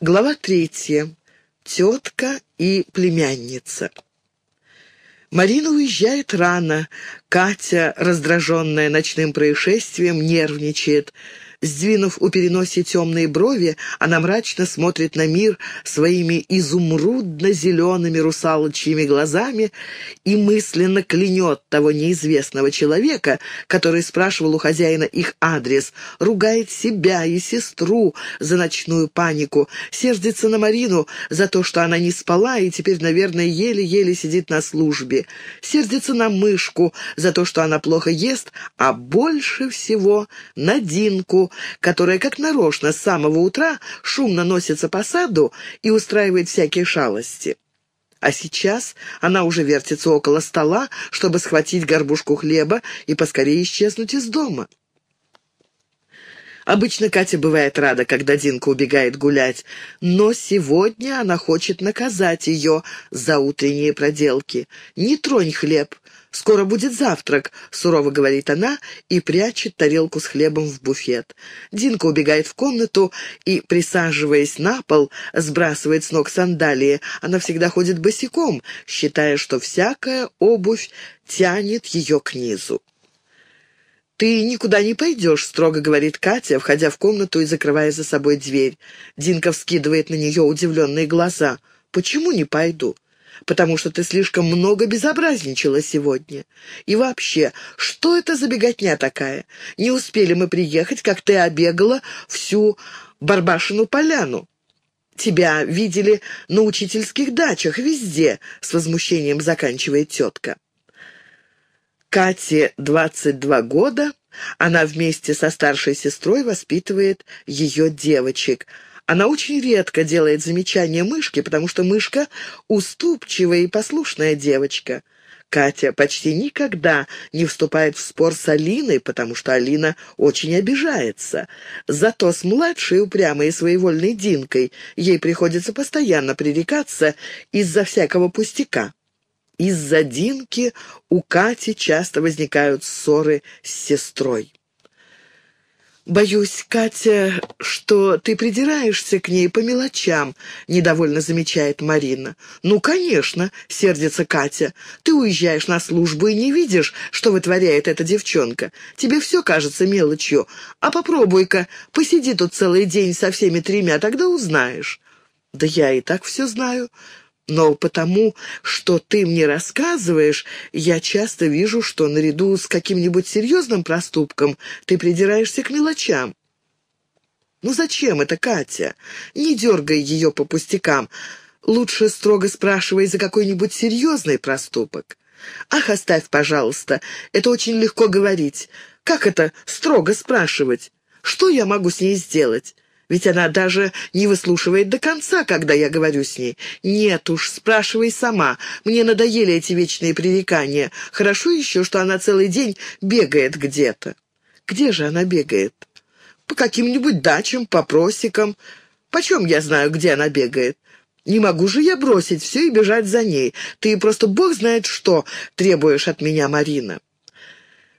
Глава третья. Тетка и племянница. Марина уезжает рано. Катя, раздраженная ночным происшествием, нервничает. Сдвинув у переноси темные брови, она мрачно смотрит на мир своими изумрудно-зелеными русалочьими глазами и мысленно клянет того неизвестного человека, который спрашивал у хозяина их адрес, ругает себя и сестру за ночную панику, сердится на Марину за то, что она не спала и теперь, наверное, еле-еле сидит на службе, сердится на мышку за то, что она плохо ест, а больше всего на Динку, которая, как нарочно, с самого утра шумно носится по саду и устраивает всякие шалости. А сейчас она уже вертится около стола, чтобы схватить горбушку хлеба и поскорее исчезнуть из дома. Обычно Катя бывает рада, когда Динка убегает гулять, но сегодня она хочет наказать ее за утренние проделки. «Не тронь хлеб, «Скоро будет завтрак», — сурово говорит она и прячет тарелку с хлебом в буфет. Динка убегает в комнату и, присаживаясь на пол, сбрасывает с ног сандалии. Она всегда ходит босиком, считая, что всякая обувь тянет ее к низу. «Ты никуда не пойдешь», — строго говорит Катя, входя в комнату и закрывая за собой дверь. Динка вскидывает на нее удивленные глаза. «Почему не пойду?» потому что ты слишком много безобразничала сегодня. И вообще, что это за беготня такая? Не успели мы приехать, как ты обегала всю Барбашину поляну. Тебя видели на учительских дачах везде, с возмущением заканчивает тетка. Кате 22 года, она вместе со старшей сестрой воспитывает ее девочек – она очень редко делает замечания мышке, потому что мышка — уступчивая и послушная девочка. Катя почти никогда не вступает в спор с Алиной, потому что Алина очень обижается. Зато с младшей упрямой и своевольной Динкой ей приходится постоянно пререкаться из-за всякого пустяка. Из-за Динки у Кати часто возникают ссоры с сестрой. «Боюсь, Катя, что ты придираешься к ней по мелочам», — недовольно замечает Марина. «Ну, конечно», — сердится Катя. «Ты уезжаешь на службу и не видишь, что вытворяет эта девчонка. Тебе все кажется мелочью. А попробуй-ка, посиди тут целый день со всеми тремя, тогда узнаешь». «Да я и так все знаю. Но потому, что ты мне рассказываешь, я часто вижу, что наряду с каким-нибудь серьезным проступком ты придираешься к мелочам. Ну зачем это, Катя? Не дергай ее по пустякам. Лучше строго спрашивай за какой-нибудь серьезный проступок. Ах, оставь, пожалуйста, это очень легко говорить. Как это строго спрашивать? Что я могу с ней сделать? Ведь она даже не выслушивает до конца, когда я говорю с ней. Нет уж, спрашивай сама. Мне надоели эти вечные пререкания. Хорошо еще, что она целый день бегает где-то. Где же она бегает? По каким-нибудь дачам, по просекам. Почем я знаю, где она бегает? Не могу же я бросить все и бежать за ней. Ты просто бог знает что требуешь от меня, Марина.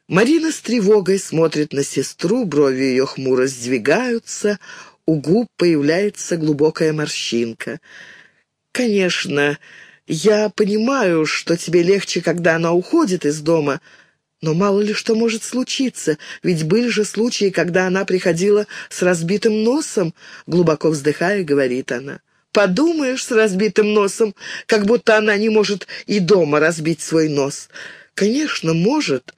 Марина с тревогой смотрит на сестру, брови ее хмуро сдвигаются, у губ появляется глубокая морщинка. «Конечно, я понимаю, что тебе легче, когда она уходит из дома, но мало ли что может случиться, ведь были же случаи, когда она приходила с разбитым носом», — глубоко вздыхая, говорит она. «Подумаешь, с разбитым носом, как будто она не может и дома разбить свой нос». «Конечно, может,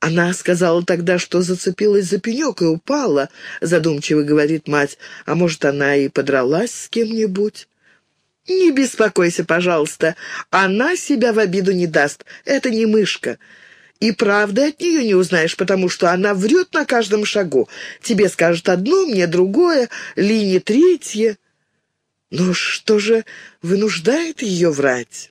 «Она сказала тогда, что зацепилась за пенек и упала», — задумчиво говорит мать. «А может, она и подралась с кем-нибудь?» «Не беспокойся, пожалуйста. Она себя в обиду не даст. Это не мышка. И правды от нее не узнаешь, потому что она врет на каждом шагу. Тебе скажет одно, мне другое, Лине третье. Но что же вынуждает ее врать?»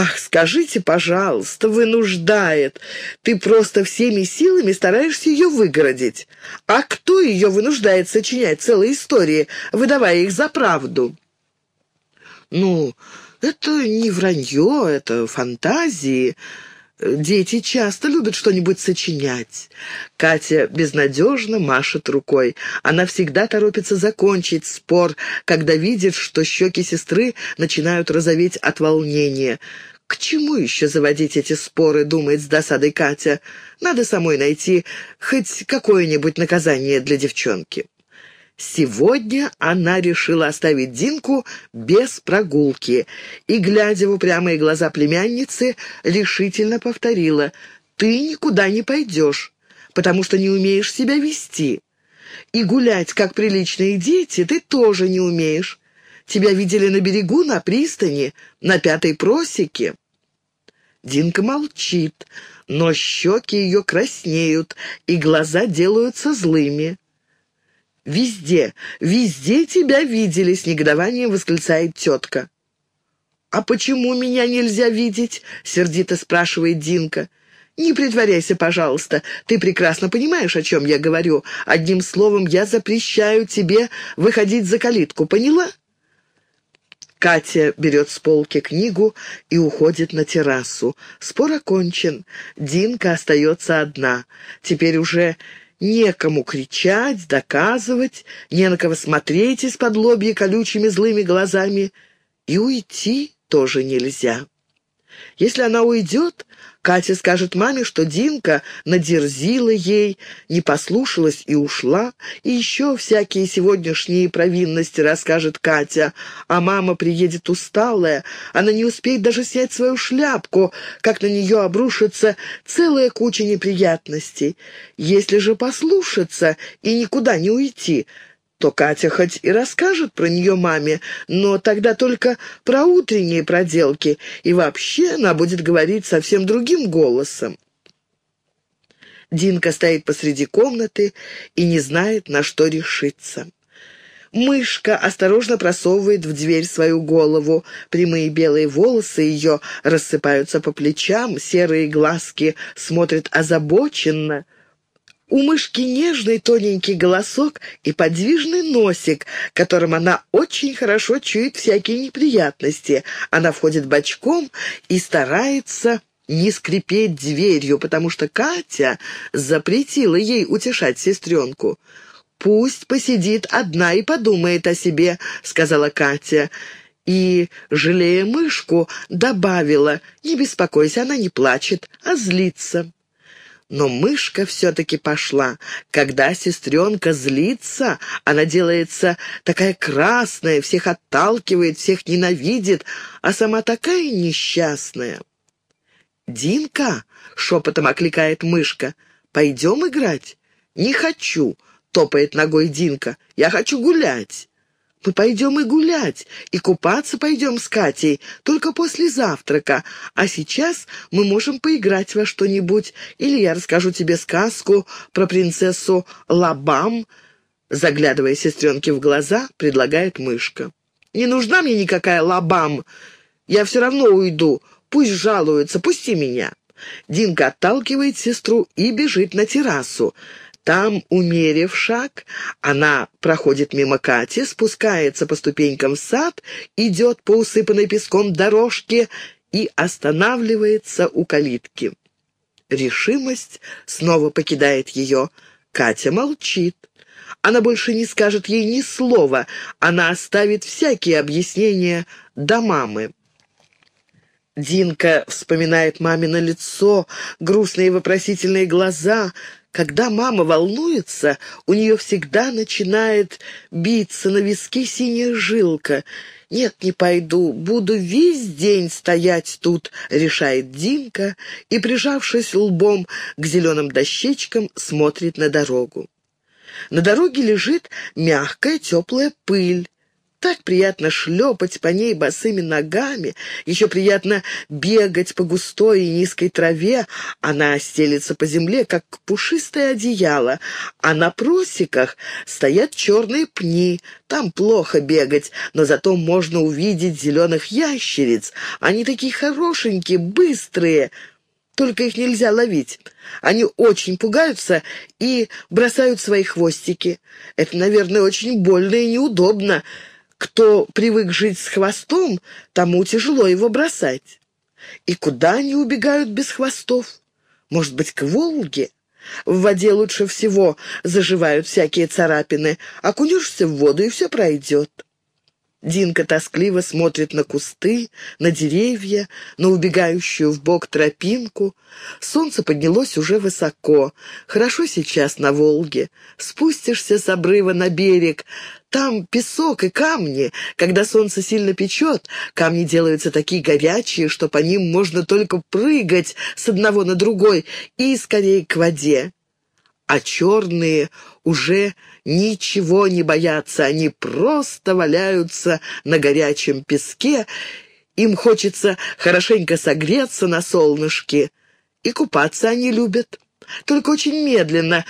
«Ах, скажите, пожалуйста, вынуждает. Ты просто всеми силами стараешься ее выгородить. А кто ее вынуждает сочинять целые истории, выдавая их за правду?» «Ну, это не вранье, это фантазии. Дети часто любят что-нибудь сочинять. Катя безнадежно машет рукой. Она всегда торопится закончить спор, когда видит, что щеки сестры начинают розоветь от волнения. «К чему еще заводить эти споры?» — думает с досадой Катя. «Надо самой найти хоть какое-нибудь наказание для девчонки». Сегодня она решила оставить Динку без прогулки и, глядя в упрямые глаза племянницы, решительно повторила «Ты никуда не пойдешь, потому что не умеешь себя вести. И гулять, как приличные дети, ты тоже не умеешь. Тебя видели на берегу, на пристани, на пятой просеке». Динка молчит, но щеки ее краснеют, и глаза делаются злыми. Везде, везде тебя видели!» — с негодованием восклицает тетка. «А почему меня нельзя видеть?» — сердито спрашивает Динка. «Не притворяйся, пожалуйста. Ты прекрасно понимаешь, о чем я говорю. Одним словом, я запрещаю тебе выходить за калитку. Поняла?» Катя берет с полки книгу и уходит на террасу. Спор окончен. Динка остается одна. Теперь уже Некому кричать, доказывать, не на кого смотреть из-под лобья колючими злыми глазами. И уйти тоже нельзя. Если она уйдет, Катя скажет маме, что Динка надерзила ей, не послушалась и ушла, и еще всякие сегодняшние провинности расскажет Катя, а мама приедет усталая, она не успеет даже снять свою шляпку, как на нее обрушится целая куча неприятностей. Если же послушаться и никуда не уйти, то Катя хоть и расскажет про нее маме, но тогда только про утренние проделки, и вообще она будет говорить совсем другим голосом. Динка стоит посреди комнаты и не знает, на что решиться. Мышка осторожно просовывает в дверь свою голову. Прямые белые волосы ее рассыпаются по плечам, серые глазки смотрят озабоченно — у мышки нежный тоненький голосок и подвижный носик, которым она очень хорошо чует всякие неприятности. Она входит бочком и старается не скрипеть дверью, потому что Катя запретила ей утешать сестренку. «Пусть посидит одна и подумает о себе», — сказала Катя. И, жалея мышку, добавила, «Не беспокойся, она не плачет, а злится». Но мышка все-таки пошла. Когда сестренка злится, она делается такая красная, всех отталкивает, всех ненавидит, а сама такая несчастная. «Динка!» — шепотом окликает мышка. «Пойдем играть?» «Не хочу!» — топает ногой Динка. «Я хочу гулять!» Мы пойдем и гулять, и купаться пойдем с Катей, только после завтрака. А сейчас мы можем поиграть во что-нибудь, или я расскажу тебе сказку про принцессу Лабам». Заглядывая сестренке в глаза, предлагает мышка. «Не нужна мне никакая Лабам. Я все равно уйду. Пусть жалуются, пусти меня». Динка отталкивает сестру и бежит на террасу. Там, умерив шаг, она проходит мимо Кати, спускается по ступенькам в сад, идет по усыпанной песком дорожке и останавливается у калитки. Решимость снова покидает ее. Катя молчит. Она больше не скажет ей ни слова, она оставит всякие объяснения до мамы. Динка вспоминает мамино лицо, грустные вопросительные глаза — когда мама волнуется, у нее всегда начинает биться на виске синяя жилка. «Нет, не пойду, буду весь день стоять тут», — решает Динка и, прижавшись лбом к зеленым дощечкам, смотрит на дорогу. На дороге лежит мягкая теплая пыль. Так приятно шлепать по ней босыми ногами, еще приятно бегать по густой и низкой траве. Она стелится по земле, как пушистое одеяло, а на просеках стоят черные пни. Там плохо бегать, но зато можно увидеть зеленых ящериц. Они такие хорошенькие, быстрые, только их нельзя ловить. Они очень пугаются и бросают свои хвостики. Это, наверное, очень больно и неудобно, кто привык жить с хвостом, тому тяжело его бросать. И куда они убегают без хвостов? Может быть, к Волге? В воде лучше всего заживают всякие царапины. Окунешься в воду, и все пройдет. Динка тоскливо смотрит на кусты, на деревья, на убегающую в бок тропинку. Солнце поднялось уже высоко. Хорошо сейчас на Волге. Спустишься с обрыва на берег. Там песок и камни. Когда солнце сильно печет, камни делаются такие горячие, что по ним можно только прыгать с одного на другой и скорее к воде а черные уже ничего не боятся, они просто валяются на горячем песке, им хочется хорошенько согреться на солнышке, и купаться они любят, только очень медленно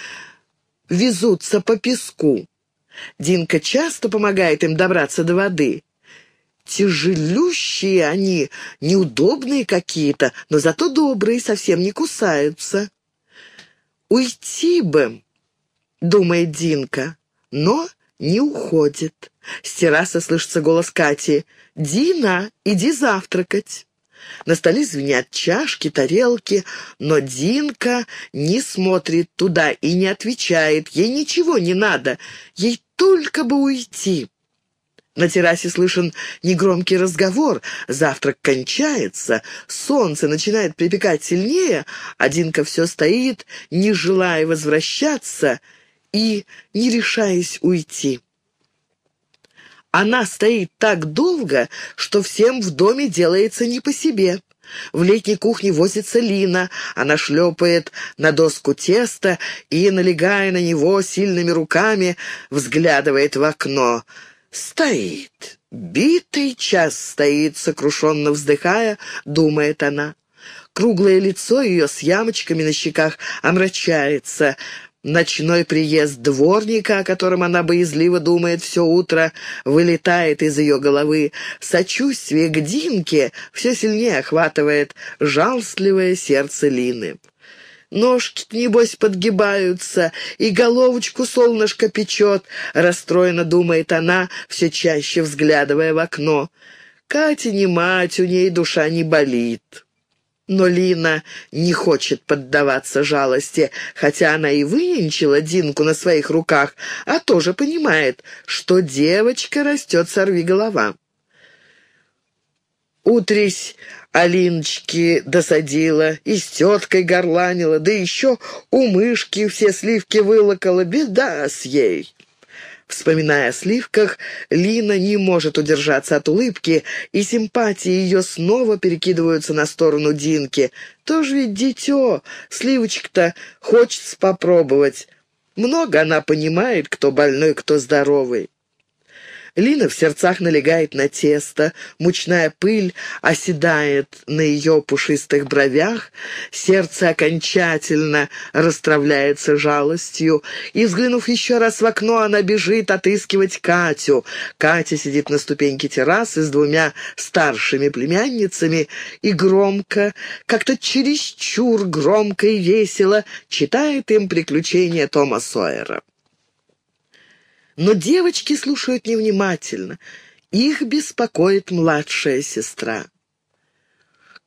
везутся по песку. Динка часто помогает им добраться до воды. Тяжелющие они, неудобные какие-то, но зато добрые, совсем не кусаются. «Уйти бы», — думает Динка, но не уходит. С террасы слышится голос Кати. «Дина, иди завтракать». На столе звенят чашки, тарелки, но Динка не смотрит туда и не отвечает. Ей ничего не надо, ей только бы уйти. На террасе слышен негромкий разговор. Завтрак кончается, солнце начинает припекать сильнее, а Динка все стоит, не желая возвращаться и не решаясь уйти. Она стоит так долго, что всем в доме делается не по себе. В летней кухне возится Лина. Она шлепает на доску теста и, налегая на него сильными руками, взглядывает в окно — Стоит, битый час стоит, сокрушенно вздыхая, думает она. Круглое лицо ее с ямочками на щеках омрачается. Ночной приезд дворника, о котором она боязливо думает все утро, вылетает из ее головы. Сочувствие к Динке все сильнее охватывает жалостливое сердце Лины. Ножки, небось, подгибаются, и головочку солнышко печет, — расстроенно думает она, все чаще взглядывая в окно. Катя не мать, у ней душа не болит. Но Лина не хочет поддаваться жалости, хотя она и выненчила Динку на своих руках, а тоже понимает, что девочка растет сорви голова. Утрись Алиночки досадила, и с теткой горланила, да еще у мышки все сливки вылокала, беда с ей. Вспоминая о сливках, Лина не может удержаться от улыбки, и симпатии ее снова перекидываются на сторону Динки. Тоже ведь дитё, сливочек-то хочется попробовать. Много она понимает, кто больной, кто здоровый. Лина в сердцах налегает на тесто, мучная пыль оседает на ее пушистых бровях, сердце окончательно расстравляется жалостью, и, взглянув еще раз в окно, она бежит отыскивать Катю. Катя сидит на ступеньке террасы с двумя старшими племянницами и громко, как-то чересчур громко и весело читает им приключения Тома Сойера. Но девочки слушают невнимательно. Их беспокоит младшая сестра.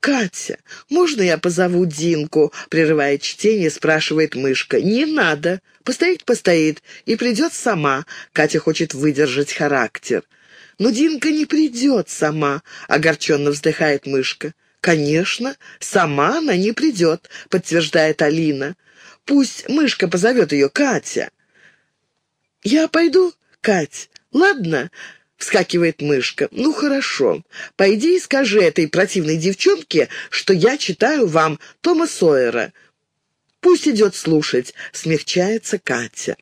«Катя, можно я позову Динку?» — прерывая чтение, спрашивает мышка. «Не надо. Постоит-постоит и придет сама». Катя хочет выдержать характер. «Но Динка не придет сама», — огорченно вздыхает мышка. «Конечно, сама она не придет», — подтверждает Алина. «Пусть мышка позовет ее Катя». «Я пойду, Кать, ладно?» — вскакивает мышка. «Ну, хорошо. Пойди и скажи этой противной девчонке, что я читаю вам Тома Сойера. Пусть идет слушать», — смягчается Катя.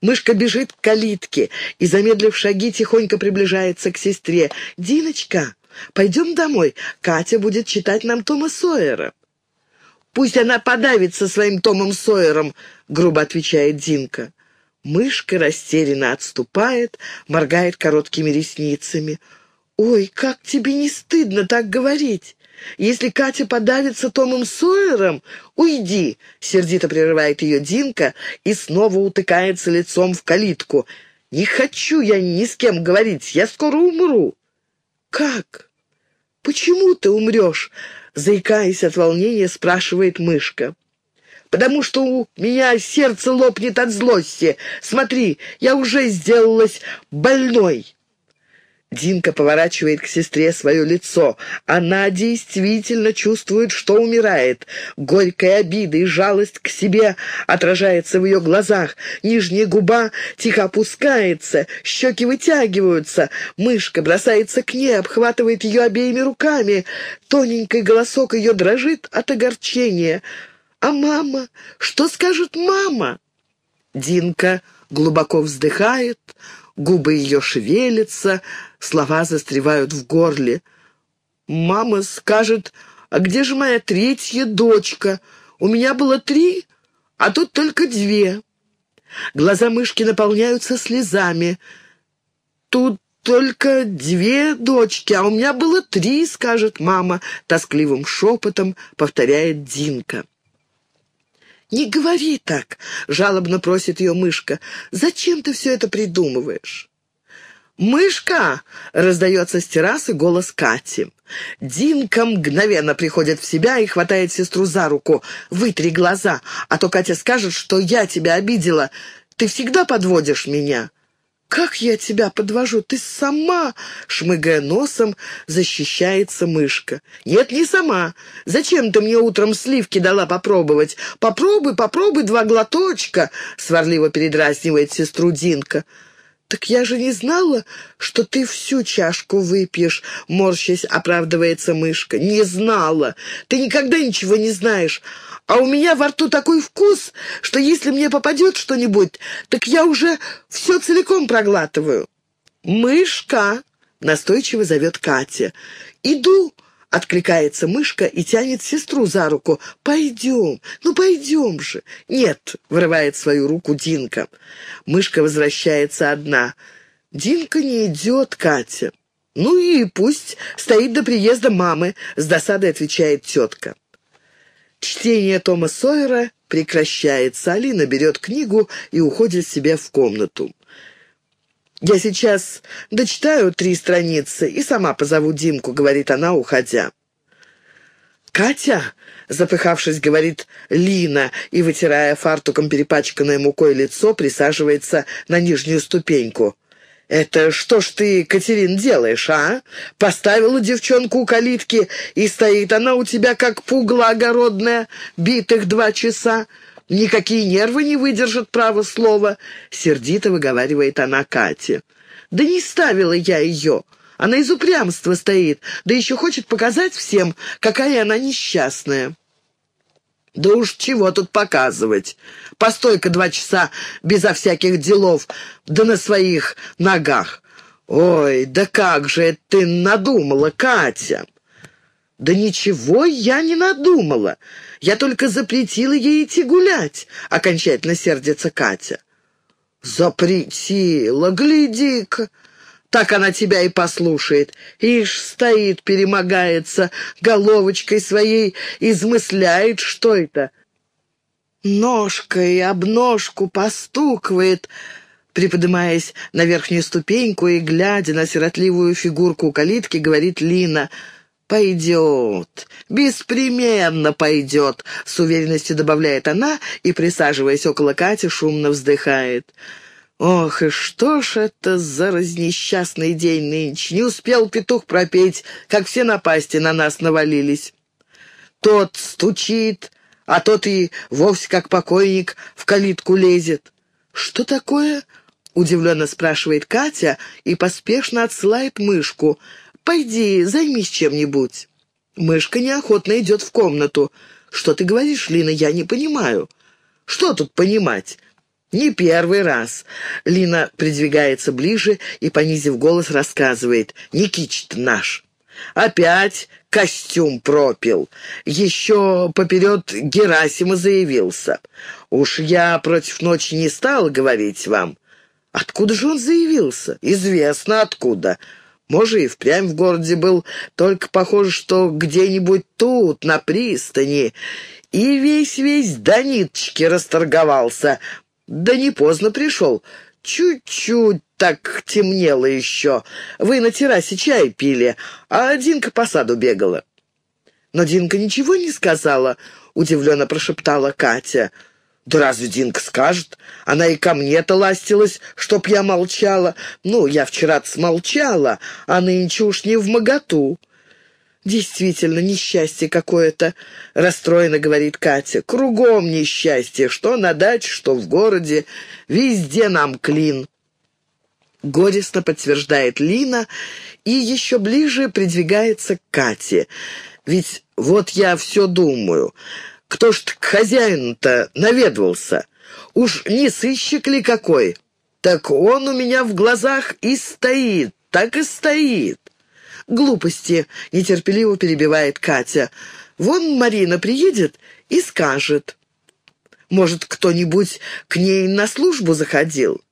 Мышка бежит к калитке и, замедлив шаги, тихонько приближается к сестре. «Диночка, пойдем домой. Катя будет читать нам Тома Сойера». «Пусть она подавится своим Томом Сойером», — грубо отвечает Динка. Мышка растерянно отступает, моргает короткими ресницами. «Ой, как тебе не стыдно так говорить? Если Катя подавится Томом Сойером, уйди!» Сердито прерывает ее Динка и снова утыкается лицом в калитку. «Не хочу я ни с кем говорить, я скоро умру». «Как? «Почему ты умрешь?» — заикаясь от волнения, спрашивает мышка. «Потому что у меня сердце лопнет от злости. Смотри, я уже сделалась больной». Динка поворачивает к сестре свое лицо. Она действительно чувствует, что умирает. Горькая обида и жалость к себе отражается в ее глазах. Нижняя губа тихо опускается, щеки вытягиваются. Мышка бросается к ней, обхватывает ее обеими руками. Тоненький голосок ее дрожит от огорчения. «А мама? Что скажет мама?» Динка глубоко вздыхает, губы ее шевелятся, слова застревают в горле. «Мама скажет, а где же моя третья дочка? У меня было три, а тут только две». Глаза мышки наполняются слезами. «Тут только две дочки, а у меня было три», — скажет мама, тоскливым шепотом повторяет Динка. «Не говори так!» — жалобно просит ее мышка. «Зачем ты все это придумываешь?» «Мышка!» — раздается с террасы голос Кати. Динка мгновенно приходит в себя и хватает сестру за руку. «Вытри глаза, а то Катя скажет, что я тебя обидела. Ты всегда подводишь меня». «Как я тебя подвожу? Ты сама!» — шмыгая носом, защищается мышка. «Нет, не сама. Зачем ты мне утром сливки дала попробовать? Попробуй, попробуй два глоточка!» — сварливо передразнивает сестру Динка. «Так я же не знала, что ты всю чашку выпьешь», — морщась оправдывается мышка. «Не знала. Ты никогда ничего не знаешь. А у меня во рту такой вкус, что если мне попадет что-нибудь, так я уже все целиком проглатываю. «Мышка!» — настойчиво зовет Катя. «Иду!» — откликается мышка и тянет сестру за руку. «Пойдем! Ну, пойдем же!» «Нет!» — вырывает свою руку Динка. Мышка возвращается одна. «Динка не идет, Катя!» «Ну и пусть стоит до приезда мамы», — с досадой отвечает тетка. Чтение Тома Сойера прекращается. Алина берет книгу и уходит себе в комнату. «Я сейчас дочитаю три страницы и сама позову Димку», — говорит она, уходя. «Катя!» — запыхавшись, говорит Лина и, вытирая фартуком перепачканное мукой лицо, присаживается на нижнюю ступеньку. «Это что ж ты, Катерин, делаешь, а? Поставила девчонку у калитки, и стоит она у тебя, как пугла огородная, битых два часа. Никакие нервы не выдержат право слова», — сердито выговаривает она Кате. «Да не ставила я ее. Она из упрямства стоит, да еще хочет показать всем, какая она несчастная». «Да уж чего тут показывать? Постой-ка два часа безо всяких делов, да на своих ногах. Ой, да как же ты надумала, Катя!» «Да ничего я не надумала. Я только запретила ей идти гулять», — окончательно сердится Катя. «Запретила, гляди-ка!» Так она тебя и послушает. Ишь, стоит, перемогается, головочкой своей измысляет, что это. Ножкой об ножку постукивает, приподнимаясь на верхнюю ступеньку и, глядя на сиротливую фигурку у калитки, говорит Лина — «Пойдет, беспременно пойдет», — с уверенностью добавляет она и, присаживаясь около Кати, шумно вздыхает. Ох, и что ж это за разнесчастный день нынче! Не успел петух пропеть, как все напасти на нас навалились. Тот стучит, а тот и вовсе как покойник в калитку лезет. «Что такое?» — удивленно спрашивает Катя и поспешно отсылает мышку. «Пойди, займись чем-нибудь». Мышка неохотно идет в комнату. «Что ты говоришь, Лина, я не понимаю». «Что тут понимать?» «Не первый раз». Лина придвигается ближе и, понизив голос, рассказывает. «Никич наш. Опять костюм пропил. Еще поперед Герасима заявился. Уж я против ночи не стал говорить вам. Откуда же он заявился? Известно откуда. Может, и впрямь в городе был, только похоже, что где-нибудь тут, на пристани. И весь-весь до ниточки расторговался. Да не поздно пришел. Чуть-чуть так темнело еще. Вы на террасе чай пили, а Динка по саду бегала». «Но Динка ничего не сказала?» — удивленно прошептала Катя. «Да разве Динка скажет? Она и ко мне-то ластилась, чтоб я молчала. Ну, я вчера-то смолчала, а нынче уж не в моготу». «Действительно, несчастье какое-то», — расстроенно говорит Катя. «Кругом несчастье, что на даче, что в городе. Везде нам клин». Горестно подтверждает Лина и еще ближе придвигается к Кате. «Ведь вот я все думаю, кто ж к хозяину-то наведывался? Уж не сыщик ли какой? Так он у меня в глазах и стоит, так и стоит». «Глупости», — нетерпеливо перебивает Катя. «Вон Марина приедет и скажет. Может, кто-нибудь к ней на службу заходил?»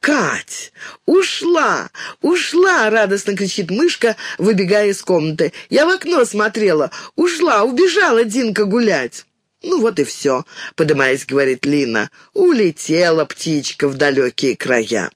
«Кать! Ушла! Ушла!» — радостно кричит мышка, выбегая из комнаты. «Я в окно смотрела. Ушла, убежала Динка гулять». «Ну вот и все», — подымаясь, говорит Лина. «Улетела птичка в далекие края».